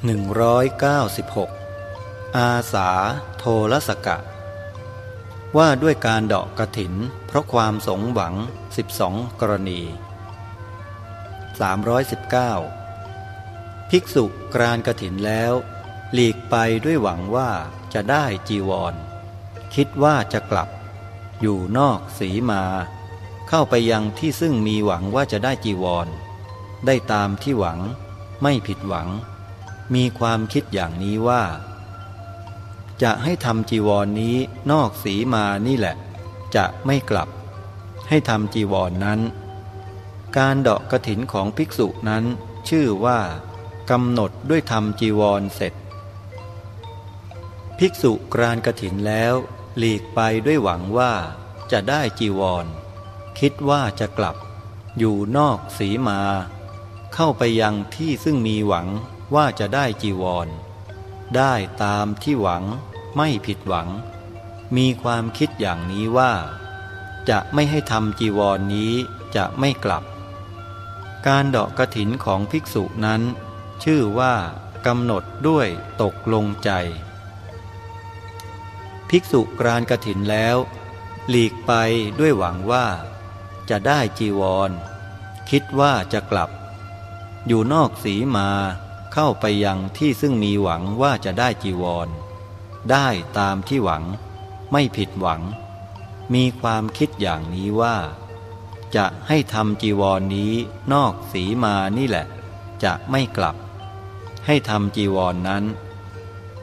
196 อาสาโทรสกะ ว่าด้วยการเดาะกระถิน เพราะความสงหวัง 12 กรณี 319 ภิกษุกรานกระถินแล้ว หลีกไปด้วยหวังว่าจะได้จีวร คิดว่าจะกลับ อยู่นอกสีมา เข้าไปยังที่ซึ่งมีหวังว่าจะได้จีวร ได้ตามที่หวังไม่ผิดหวัง มีความคิดอย่างนี้ว่า จะให้ทำจีวรนนี้นอกสีมานี่แหละ จะไม่กลับ ให้ทำจีวรนนั้น การเดาะกระถินของภิกษุนั้น ชื่อว่ากำหนดด้วยทำจีวรเสร็จ ภิกษุกรานกระถินแล้วหลีกไปด้วยหวังว่าจะได้จีวร คิดว่าจะกลับ อยู่นอกสีมา เข้าไปยังที่ซึ่งมีหวัง ว่าจะได้จีวร ได้ตามที่หวังไม่ผิดหวัง มีความคิดอย่างนี้ว่า จะไม่ให้ทำจีวรนนี้จะไม่กลับ การเดาะกระถินของภิกษุนั้น ชื่อว่ากำหนดด้วยตกลงใจ ภิกษุกรานกระถินแล้ว หลีกไปด้วยหวังว่า จะได้จีวร คิดว่าจะกลับ อยู่นอกสีมา เข้าไปยังที่ซึ่งมีหวังว่าจะได้จีวร ได้ตามที่หวัง ไม่ผิดหวัง มีความคิดอย่างนี้ว่า จะให้ทำจีวรนนี้นอกสีมานี่แหละ จะไม่กลับ ให้ทำจีวรนนั้น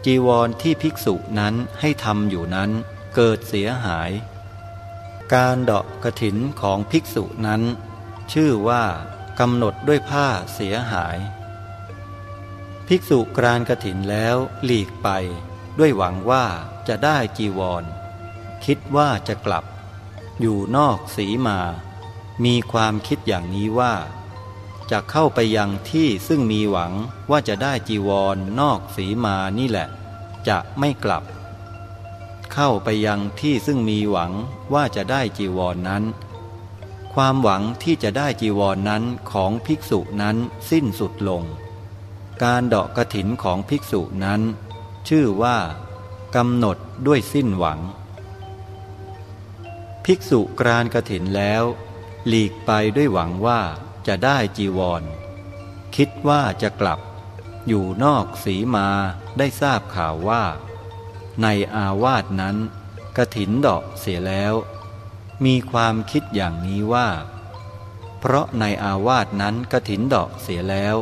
จีวรที่ภิกษุนั้นให้ทำอยู่นั้นเกิดเสียหาย การเดาะกระถินของภิกษุนั้น ชื่อว่ากำหนดด้วยผ้าเสียหาย ภิกษุกรานกระถินแล้วหลีกไป ด้วยหวังว่าจะได้จีวร คิดว่าจะกลับ อยู่นอกสีมา มีความคิดอย่างนี้ว่า จะเข้าไปยังที่ซึ่งมีหวังว่าจะได้จีวรนอกสีมานี่แหละ จะไม่กลับ เข้าไปยังที่ซึ่งมีหวังว่าจะได้จีวรนนั้น ความหวังที่จะได้จีวรนนั้นของภิกษุนั้นสิ้นสุดลง การเดาะกระถินของภิกษุนั้น ชื่อว่ากำหนดด้วยสิ้นหวัง ภิกษุกรานกระถินแล้ว หลีกไปด้วยหวังว่าจะได้จีวร คิดว่าจะกลับ อยู่นอกสีมาได้ทราบข่าวว่า ในอาวาสนั้นกระถินดอกเสียแล้ว มีความคิดอย่างนี้ว่า เพราะในอาวาสนั้นกระถินดอกเสียแล้ว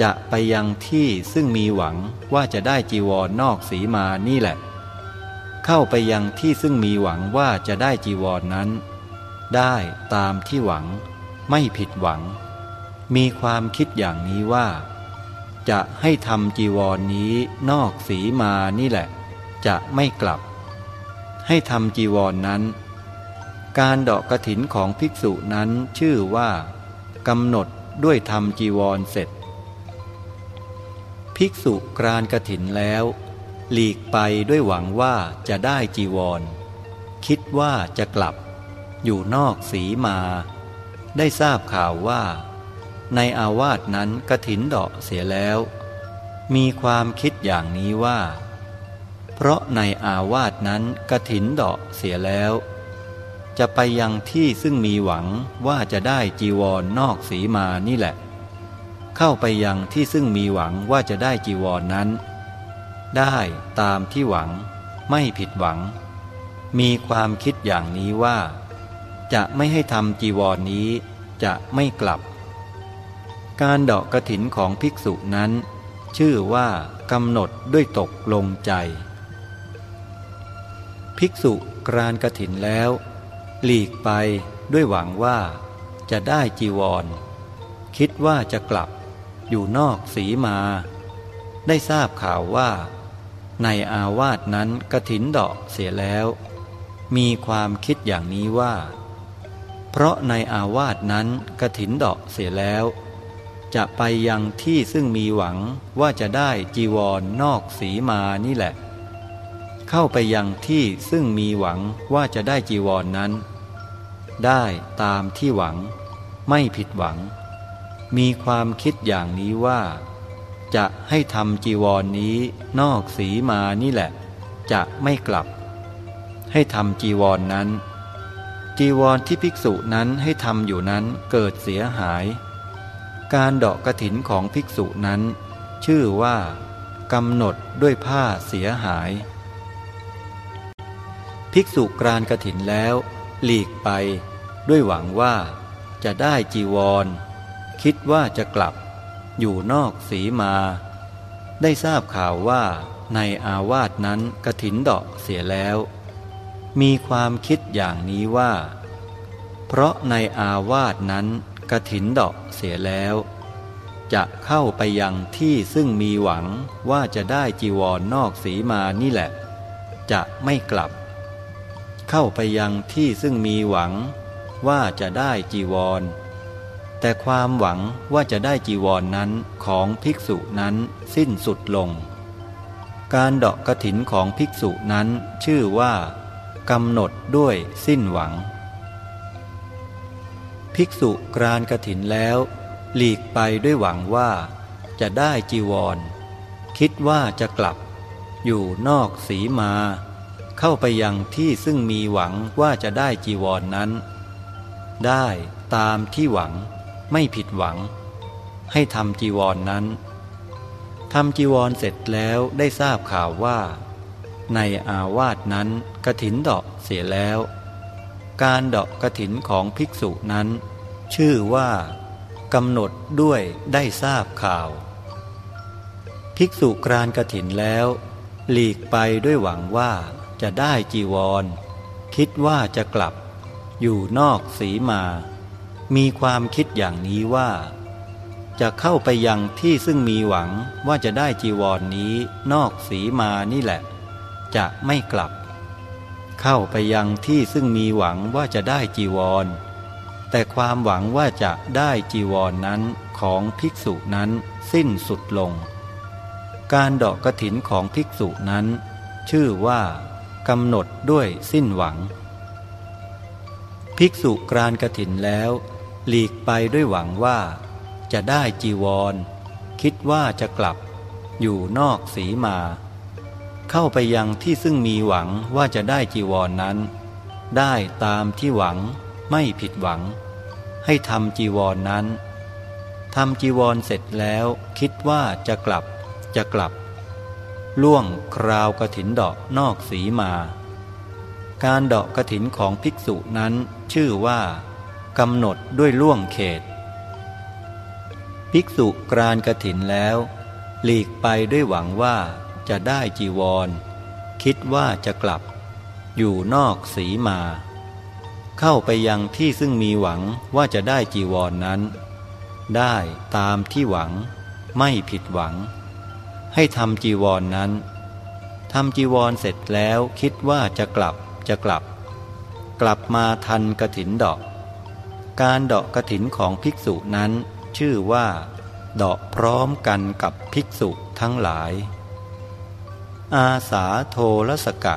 จะไปยังที่ซึ่งมีหวังว่าจะได้จีวรนนอกสีมานี่แหละ เข้าไปยังที่ซึ่งมีหวังว่าจะได้จีวรนนั้น ได้ตามที่หวัง ไม่ผิดหวัง มีความคิดอย่างนี้ว่า จะให้ทำจีวรนนี้นอกสีมานี่แหละ จะไม่กลับ ให้ทำจีวรนนั้น การเดาะกระถินของภิกษุนั้นชื่อว่ากำหนดด้วยทำจีวรเสร็จ ภิกษุกรานกระถินแล้ว หลีกไปด้วยหวังว่าจะได้จีวร คิดว่าจะกลับ อยู่นอกสีมา ได้ทราบข่าวว่า ในอาวาสนั้นกระถินดอกเสียแล้ว มีความคิดอย่างนี้ว่า เพราะในอาวาสนั้นกระถินดอกเสียแล้ว จะไปยังที่ซึ่งมีหวังว่าจะได้จีวรนนอกสีมานี่แหละ เข้าไปยังที่ซึ่งมีหวังว่าจะได้จีวรนนั้น ได้ตามที่หวังไม่ผิดหวัง มีความคิดอย่างนี้ว่า จะไม่ให้ทำจีวรนนี้จะไม่กลับ การเดาะกระถินของภิกษุนั้น ชื่อว่ากำหนดด้วยตกลงใจ ภิกษุกรานกระถินแล้ว หลีกไปด้วยหวังว่าจะได้จีวร คิดว่าจะกลับ อยู่นอกสีมา ได้ทราบข่าวว่า ในอาวาสนั้นกระถินดอกเสียแล้ว มีความคิดอย่างนี้ว่า เพราะในอาวาสนั้นกระถินดอกเสียแล้ว จะไปยังที่ซึ่งมีหวังว่าจะได้จีวรนนอกสีมานี่แหละ เข้าไปยังที่ซึ่งมีหวังว่าจะได้จีวรนนั้น ได้ตามที่หวังไม่ผิดหวัง มีความคิดอย่างนี้ว่า จะให้ทำจีวรนนี้นอกสีมานี่แหละ จะไม่กลับ ให้ทำจีวรนนั้น จีวรที่ภิกษุนั้นให้ทำอยู่นั้นเกิดเสียหาย การดอกกระถินของภิกษุนั้น ชื่อว่ากำหนดด้วยผ้าเสียหาย ภิกษุกรานกระถินแล้ว หลีกไป ด้วยหวังว่าจะได้จีวร คิดว่าจะกลับ อยู่นอกสีมา ได้ทราบข่าวว่าในอาวาสนั้นกระถินดอกเสียแล้ว มีความคิดอย่างนี้ว่า เพราะในอาวาสนั้นกระถินดอกเสียแล้ว จะเข้าไปยังที่ซึ่งมีหวังว่าจะได้จีวรนนอกสีมานี่แหละ จะไม่กลับ เข้าไปยังที่ซึ่งมีหวังว่าจะได้จีวร แต่ความหวังว่าจะได้จีวรนนั้นของภิกษุนั้นสิ้นสุดลง การเดาะกระถินของภิกษุนั้นชื่อว่ากำหนดด้วยสิ้นหวัง ภิกษุกรานกระถินแล้ว หลีกไปด้วยหวังว่า จะได้จีวร คิดว่าจะกลับ อยู่นอกสีมา เข้าไปยังที่ซึ่งมีหวังว่าจะได้จีวรนนั้น ได้ตามที่หวัง ไม่ผิดหวัง ให้ทำจีวรนนั้นทำจีวรเสร็จแล้วได้ทราบข่าวว่า ในอาวาสนั้นกระถินดอกเสียแล้ว การดอกกระถินของภิกษุนั้น ชื่อว่ากำหนดด้วยได้ทราบข่าว ภิกษุกรานกระถินแล้ว หลีกไปด้วยหวังว่าจะได้จีวร คิดว่าจะกลับ อยู่นอกสีมา มีความคิดอย่างนี้ว่า จะเข้าไปยังที่ซึ่งมีหวังว่าจะได้จีวรนนี้นอกสีมานี่แหละ จะไม่กลับ เข้าไปยังที่ซึ่งมีหวังว่าจะได้จีวร แต่ความหวังว่าจะได้จีวรนนั้นของภิกษุนั้นสิ้นสุดลง การดอกกระถินของภิกษุนั้น ชื่อว่ากำหนดด้วยสิ้นหวัง ภิกษุกรานกระถินแล้ว หลีกไปด้วยหวังว่า จะได้จีวร คิดว่าจะกลับ อยู่นอกสีมา เข้าไปยังที่ซึ่งมีหวังว่าจะได้จีวรนนั้น ได้ตามที่หวังไม่ผิดหวัง ให้ทำจีวรนนั้นทำจีวรเสร็จแล้วคิดว่าจะกลับจะกลับ ล่วงคราวกระถินดอกนอกสีมา การดาะกระถินของภิกษุนั้นชื่อว่า กำหนดด้วยล่วงเขต ภิกษุกรานกระถินแล้ว หลีกไปด้วยหวังว่าจะได้จีวร คิดว่าจะกลับ อยู่นอกสีมา เข้าไปยังที่ซึ่งมีหวังว่าจะได้จีวรนนั้น ได้ตามที่หวัง ไม่ผิดหวัง ให้ทำจีวรนนั้นทำจีวรเสร็จแล้วคิดว่าจะกลับจะกลับ กลับมาทันกระถินดอก การดอกกระถินของภิกษุนั้น ชื่อว่าดอกพร้อมกันกับภิกษุทั้งหลาย อาสาโทรสกะ